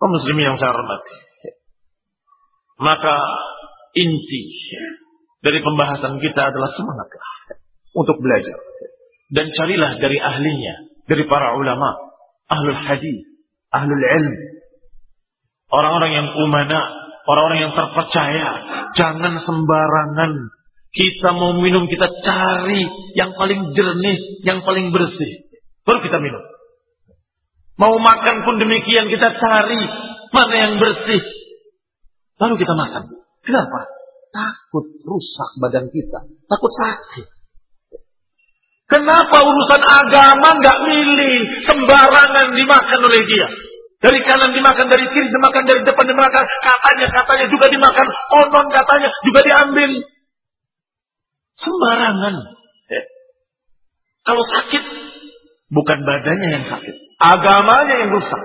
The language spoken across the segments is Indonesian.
Kaum muslimin yang saya hormati. Maka inti dari pembahasan kita adalah semangatlah untuk belajar. Dan carilah dari ahlinya, dari para ulama, ahlul hadis, ahlul ilm, orang-orang yang umana, orang-orang yang terpercaya. Jangan sembarangan kita mau minum kita cari yang paling jernih, yang paling bersih. Baru kita minum. Mau makan pun demikian kita cari mana yang bersih. Baru kita makan. Kenapa? Takut rusak badan kita. Takut sakit. Kenapa urusan agama nggak milih sembarangan dimakan oleh dia? Dari kanan dimakan, dari kiri dimakan, dari depan dimakan. Katanya, katanya juga dimakan. Onon katanya juga diambil. Sembarangan. Eh. Kalau sakit, bukan badannya yang sakit. Agamanya yang rusak.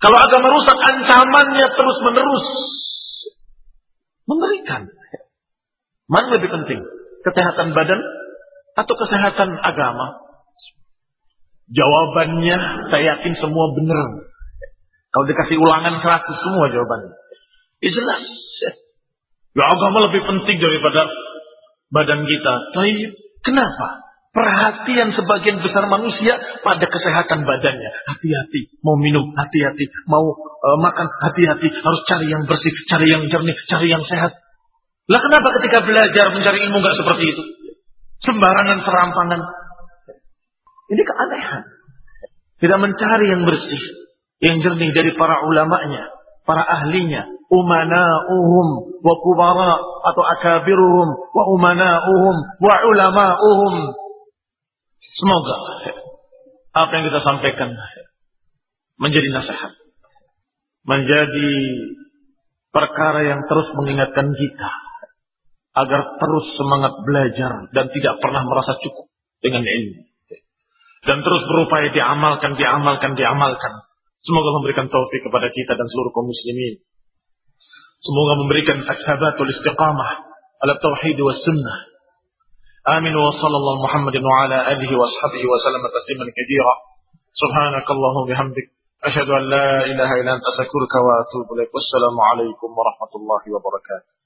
Kalau agama rusak, ancamannya terus menerus. Mengerikan. Mana lebih penting? Kesehatan badan atau kesehatan agama? Jawabannya saya yakin semua benar. Kalau dikasih ulangan seratus semua jawabannya. Ya jelas. Ya agama lebih penting daripada badan kita. Tapi kenapa? Perhatian sebagian besar manusia pada kesehatan badannya. Hati-hati. Mau minum, hati-hati. Mau uh, makan, hati-hati. Harus cari yang bersih, cari yang jernih, cari yang sehat. Lah kenapa ketika belajar mencari ilmu nggak seperti itu? Sembarangan serampangan. Ini keanehan. Tidak mencari yang bersih, yang jernih dari para ulamanya, para ahlinya, umana'uhum wa kubara atau akabiruhum wa umana'uhum wa ulama'uhum Semoga apa yang kita sampaikan menjadi nasihat. Menjadi perkara yang terus mengingatkan kita agar terus semangat belajar dan tidak pernah merasa cukup dengan ilmu. Dan terus berupaya diamalkan, diamalkan, diamalkan. Semoga memberikan taufik kepada kita dan seluruh kaum muslimin. Semoga memberikan ashabatul istiqamah ala tauhid wa sunnah آمين وصلى الله محمد وعلى آله وأصحابه وسلم تسليما كثيرا. سبحانك اللهم وبحمدك أشهد أن لا إله إلا أنت أستغفرك وأتوب إليك. والسلام عليكم ورحمة الله وبركاته.